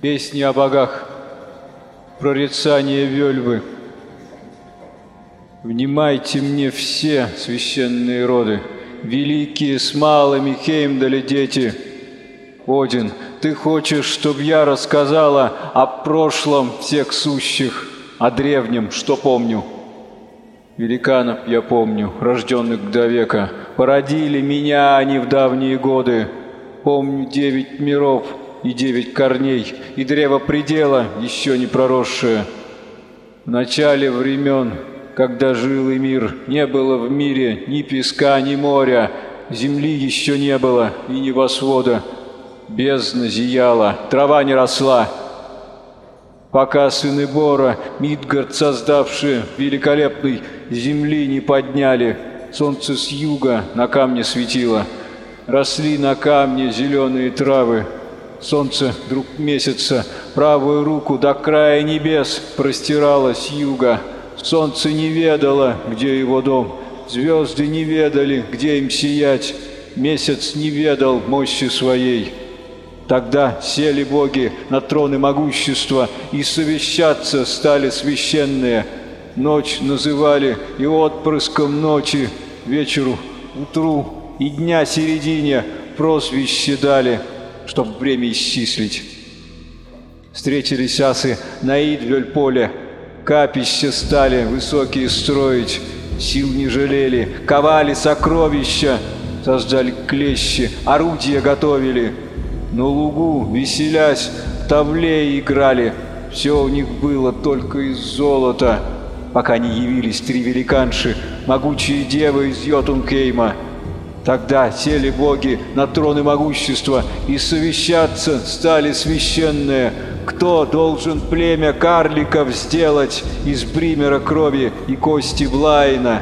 Песни о богах, прорицание Вельвы. Внимайте мне все священные роды, великие с малыми Хеймдали дети. Один, ты хочешь, чтобы я рассказала о прошлом всех сущих, о древнем, что помню? Великанов я помню, рожденных до века, породили меня они в давние годы. Помню девять миров и девять корней, и древо предела, еще не проросшее. В начале времен, когда жил и мир, не было в мире ни песка, ни моря, земли еще не было и небосвода. Бездна зияла, трава не росла, пока сыны Бора, Мидгард, создавшие великолепный, земли не подняли, солнце с юга на камне светило. Росли на камне зеленые травы, солнце, друг месяца, правую руку до края небес простирало с юга. Солнце не ведало, где его дом, звезды не ведали, где им сиять, месяц не ведал мощи своей. Тогда сели боги на троны могущества, и совещаться стали священные. Ночь называли и отпрыском ночи, вечеру, утру и дня середине прозвище дали, чтоб время исчислить. Встретились асы на Идвель-поле, капища стали высокие строить, сил не жалели, ковали сокровища, создали клещи, орудия готовили — на лугу, веселясь, тавле играли. Все у них было только из золота, пока не явились три великанши, могучие девы из Йотункейма. Тогда сели боги на троны могущества, и совещаться стали священные, кто должен племя карликов сделать из бримера крови и кости Блайна.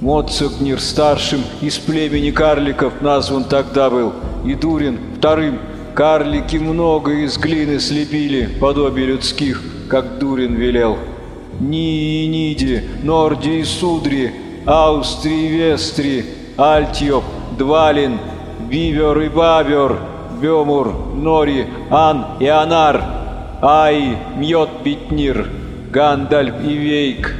Моцогнир старшим из племени карликов назван тогда был – и Дурин вторым. Карлики много из глины слепили, подобие людских, как Дурин велел. Нии и Ниди, Нордри и Судри, Аустри и Вестри, Альтьов, Двалин, Бивер и Бавер, Бембур, Нори, Ан и Анар, Ай, Мьодвитнир, Гандальв и Вейг,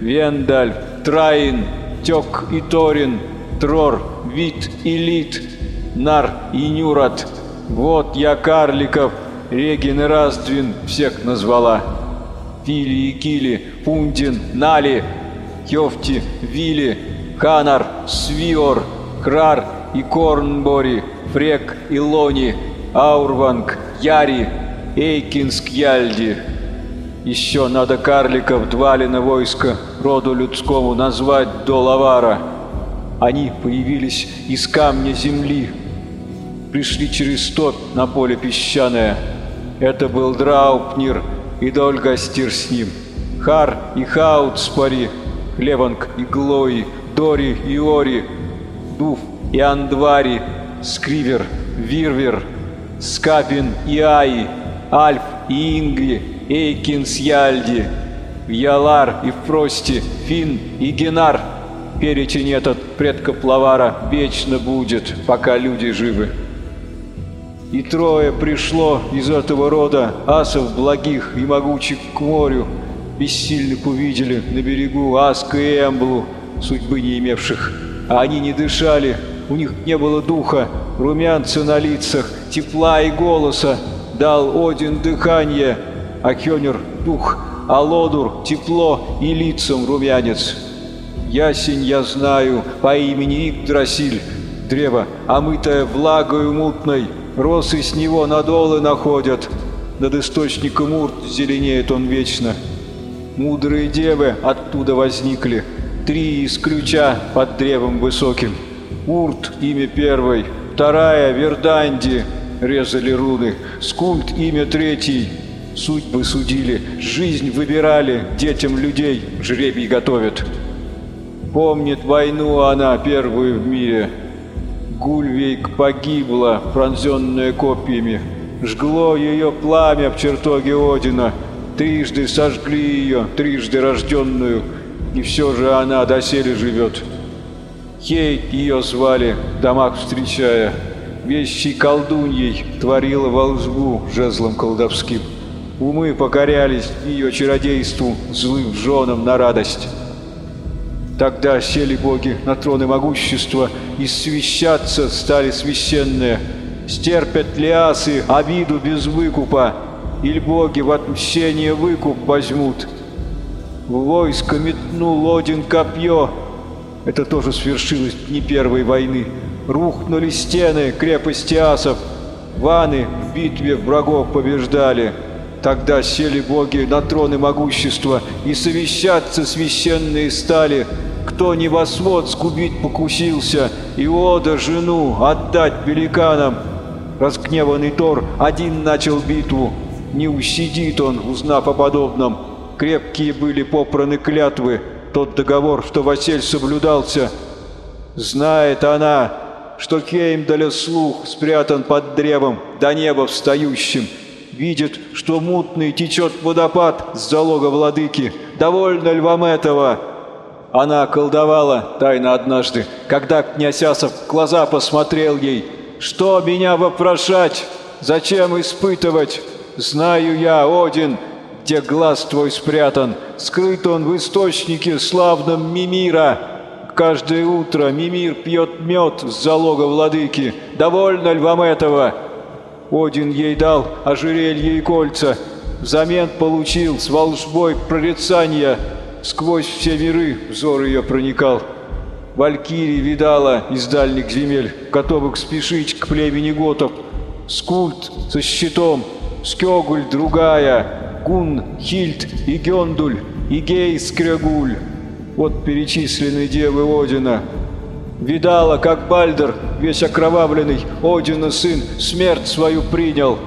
Виндальв, Траин, Текк и Торин, Трор, Вит и Лит, Нар и Нюрат. Вот я карликов, Регин и Раздвин всех назвала. Фили и Кили, Фундин, Нали, Хёфти, Вили, Ханар, Свиор, Крар и Корнбори, Фрек и Лони, Аурванг, Яри, Эйкинск, Яльди. Еще надо карликов Двалина войска роду людскому назвать до Лавара. Они появились из камня земли, пришли через топь на поле песчаное. Это был Драупнир и Дольгастир с ним, Хар и Хаут спари, Хлеванг и Глои, Дори и Ори, Дуф и Андвари, Скривер, Вирвер, Скапин и Аи, Альф и Ингви, Эйкин с Яльди, Ялар и Фрости, Фин и Генар. Перечень этот предков Лавара вечно будет, пока люди живы. И трое пришло из этого рода, асов благих и могучих к морю, бессильных увидели на берегу Аска и Эмблу, судьбы не имевших. А они не дышали, у них не было духа, румянца на лицах, тепла и голоса. Дал Один дыхание, а Хёнер — дух, а Лодур — тепло и лицам румянец. Ясень я знаю по имени Игдрасиль, древо, омытое влагою мутной, Росы с него надолы находят, над источником урт зеленеет он вечно. Мудрые девы оттуда возникли, три из ключа под древом высоким. Урт — имя первой, вторая — Верданди, резали руны, Скульт — имя третий, судьбы судили, жизнь выбирали, детям людей жребий готовят. Помнит войну она первую в мире — Гульвейк погибла, пронзенная копьями. Жгло ее пламя в чертоге Одина. Трижды сожгли ее, трижды рожденную, и все же она доселе живет. Хейт ее звали, домах встречая. вещей колдуньей, творила волжбу жезлом колдовским. Умы покорялись ее чародейству, злым женам на радость. Тогда сели боги на троны могущества, и свящаться стали священные. Стерпят ли асы обиду без выкупа, или боги в отмщение выкуп возьмут? В войско метнул Один копье. Это тоже свершилось не первой войны. Рухнули стены крепости асов. Ваны в битве врагов побеждали. Тогда сели боги на троны могущества, и совещаться священные стали, кто небосвод сгубить покусился, и Ода жену отдать великанам. Разгневанный Тор один начал битву, не усидит он, узнав о подобном. Крепкие были попраны клятвы, тот договор, что Василь соблюдался. Знает она, что Кеймдаля слух спрятан под древом, до неба встающим, видит, что мутный течет водопад с залога владыки. Довольно ли вам этого? Она колдовала тайно однажды, когда князь Асов глаза посмотрел ей. «Что меня вопрошать? Зачем испытывать? Знаю я, Один, где глаз твой спрятан. Скрыт он в источнике славном Мимира. Каждое утро Мимир пьет мед с залога владыки. Довольно ли вам этого?» Один ей дал ожерелье и кольца, взамен получил с волжбой прорицания, сквозь все миры взор ее проникал. Валькирий видала из дальних земель, готовых спешить к племени готов. Скульт со щитом, Скёгуль другая, Гун, Хильд и Гёндуль, и Гей Скрягуль. Вот перечислены девы Одина, Видала, как Бальдер, весь окровавленный, Одина сын, смерть свою принял.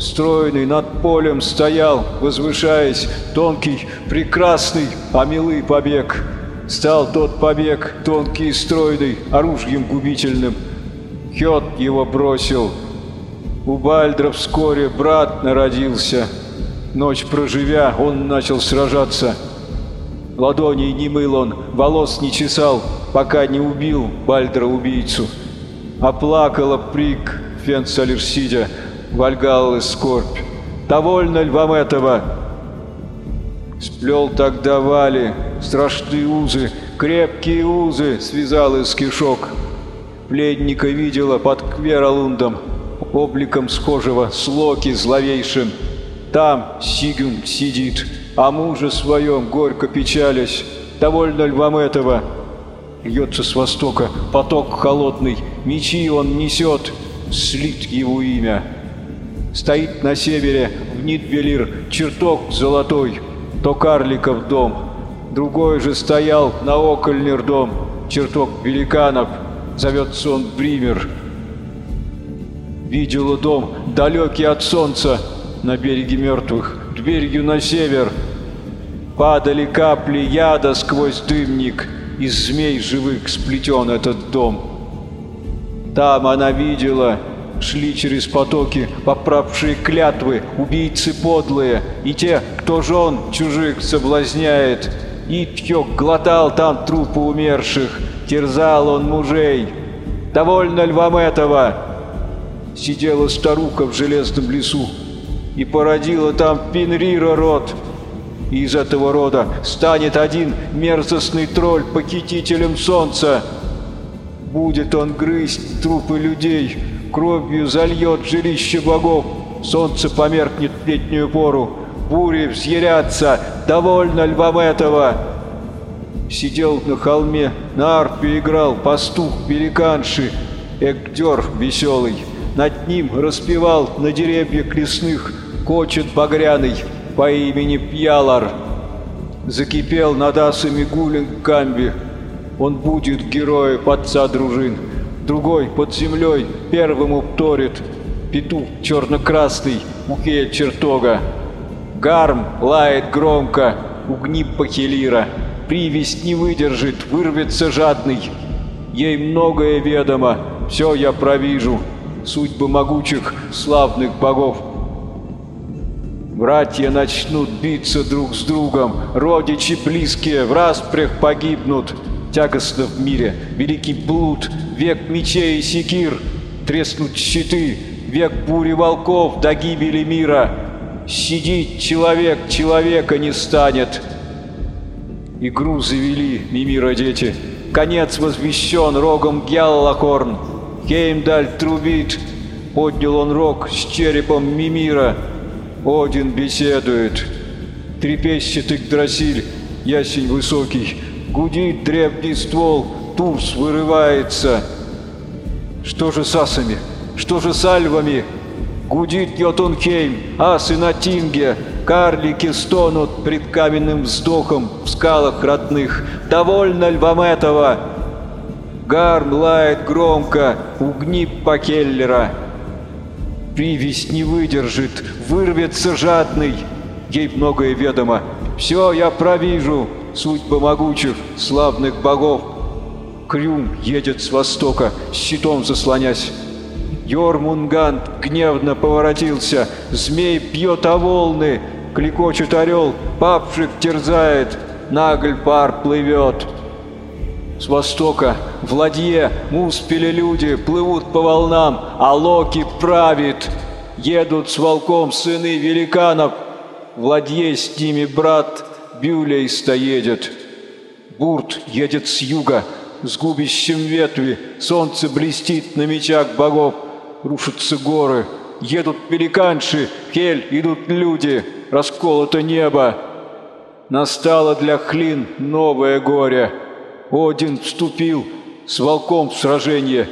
Стройный над полем стоял, возвышаясь, тонкий, прекрасный, а милый побег. Стал тот побег, тонкий и стройный, оружием губительным. Хет его бросил. У Бальдра вскоре брат народился. Ночь проживя, он начал сражаться. Ладоней не мыл он, волос не чесал, пока не убил Бальдра-убийцу. Оплакала Прик, Фенцалер сидя, Вальгаллы скорбь. Довольно ли вам этого? Сплел тогда Вали, страшные узы, крепкие узы связал из кишок. Пленника видела под Кверолундом, обликом схожего с Локи зловейшим. Там Сигюн сидит, а мужа своем горько печалясь. Довольно ли вам этого? Льется с востока поток холодный, мечи он несет, слит его имя. Стоит на севере в Нидвелир чертог золотой, то карликов дом. Другой же стоял на Окольнер дом, чертог великанов, зовется он Бример. Видела дом, далекий от солнца, на береге мертвых, дверью на север. Падали капли яда сквозь дымник, из змей живых сплетен этот дом. Там она видела, шли через потоки поправшие клятвы, убийцы подлые, и те, кто жен чужих соблазняет. Итьёк глотал там трупы умерших, терзал он мужей. Довольно ли вам этого? Сидела старуха в железном лесу и породила там Пинрира род, и из этого рода станет один мерзостный тролль похитителем солнца. Будет он грызть трупы людей, кровью зальет жилище богов, солнце померкнет в летнюю пору, бури взъярятся, довольно ли вам этого? Сидел на холме, на арпе играл пастух великанши, Эгдер веселый. Над ним распевал на деревьях лесных кочет багряный, по имени Пьялар. Закипел над асами Гулин Камби. Он будет героем отца дружин. Другой под землей первым упторит. Петух черно-красный, ухель чертога. Гарм лает громко, угни похилира. Привесть не выдержит, вырвется жадный. Ей многое ведомо, все я провижу. Судьбы могучих, славных богов Братья начнут биться друг с другом, родичи близкие в распрях погибнут. Тягостно в мире, великий блуд, век мечей и секир. треснут щиты, век бури волков до гибели мира. Сидит человек, человека не станет. Игру завели Мимира дети. Конец возвещен рогом Гяллахорн. Хеймдаль трубит. Поднял он рог с черепом Мимира. Один беседует. Трепещет Игдрасиль, ясень высокий. Гудит древний ствол, Турс вырывается. Что же с асами? Что же с альвами? Гудит Йотунхейм, асы на Тинге, карлики стонут пред каменным вздохом в скалах родных. Довольно ль вам этого? Гарм лает громко, угни Покеллера. Привесть не выдержит, вырвется жадный. Ей многое ведомо. Все я провижу, судьбы могучих, славных богов. Крюм едет с востока, щитом заслонясь. Йормунганд гневно поворотился, змей бьет о волны, кликочет орел, папшик терзает, нагль пар плывет. С востока в ладье муспели люди плывут по волнам, а Локи правит. Едут с волком сыны великанов, в с ними брат Бюлейста едет. Бурт едет с юга, с губищем ветви, солнце блестит на мечах богов, рушатся горы, едут великанши, хель, идут люди, расколото небо. Настало для Хлин новое горе. Один вступил с волком в сражение.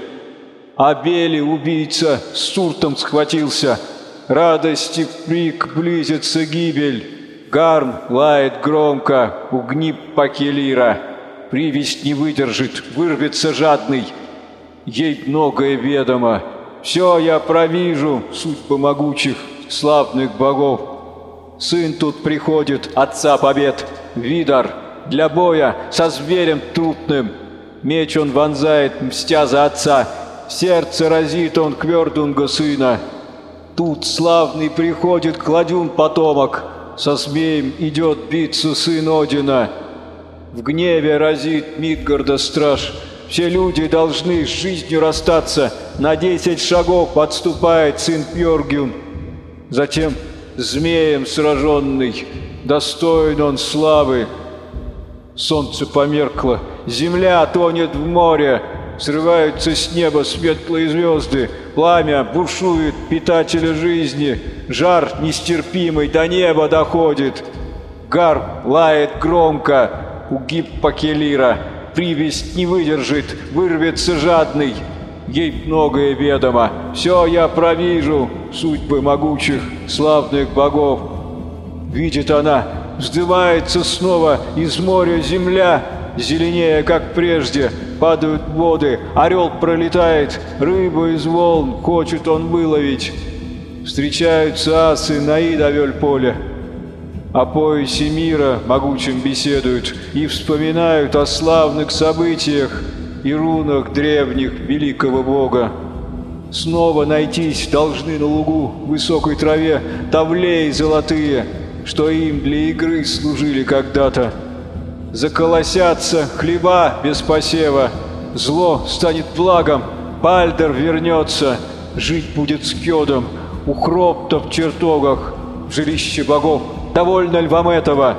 А Бели, убийца, с Суртом схватился. Радости прик близится гибель. Гарм лает громко, угни Пакелира. Привесть не выдержит, вырвется жадный. Ей многое ведомо. Все я провижу, судьбы могучих, славных богов. Сын тут приходит, отца побед, Видар, для боя со зверем трупным. Меч он вонзает, мстя за отца, сердце разит он Квердунга сына. Тут славный приходит Кладюн потомок, со змеем идет биться сын Одина. В гневе разит Мидгарда страж, все люди должны с жизнью расстаться. На десять шагов подступает сын Пьоргюн. Затем змеем сраженный, достоин он славы. Солнце померкло, земля тонет в море, срываются с неба светлые звезды, пламя бушует питателя жизни, жар нестерпимый до неба доходит. Гар лает громко, угиб Пакелира, привесть не выдержит, вырвется жадный. Ей многое ведомо, все я провижу, судьбы могучих, славных богов. Видит она, вздымается снова из моря земля, зеленее, как прежде, падают воды, орел пролетает, рыбу из волн хочет он выловить. Встречаются асы на Идовель поле, о поясе мира могучим беседуют и вспоминают о славных событиях и рунах древних великого бога. Снова найтись должны на лугу высокой траве тавлей золотые, что им для игры служили когда-то. Заколосятся хлеба без посева, зло станет благом, Пальдер вернется, жить будет с Кёдом, у Хропта в чертогах, в жилище богов. Довольно ли вам этого?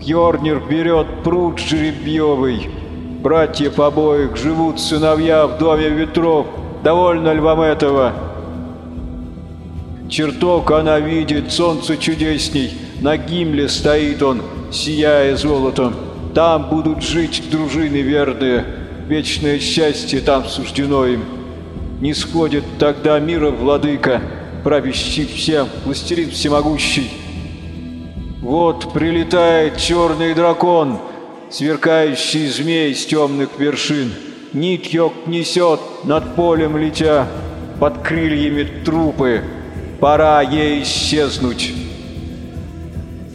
Йорнир берет пруд жеребьевый. Братья по живут сыновья в доме ветров. Довольно ли вам этого? Чертог она видит, солнце чудесней. На гимле стоит он, сияя золотом. Там будут жить дружины верные. Вечное счастье там суждено им. Не сходит тогда мира владыка, правящий всем, властелин всемогущий. Вот прилетает черный дракон, сверкающий змей с темных вершин. Нитьёк несет над полем летя, под крыльями трупы. Пора ей исчезнуть.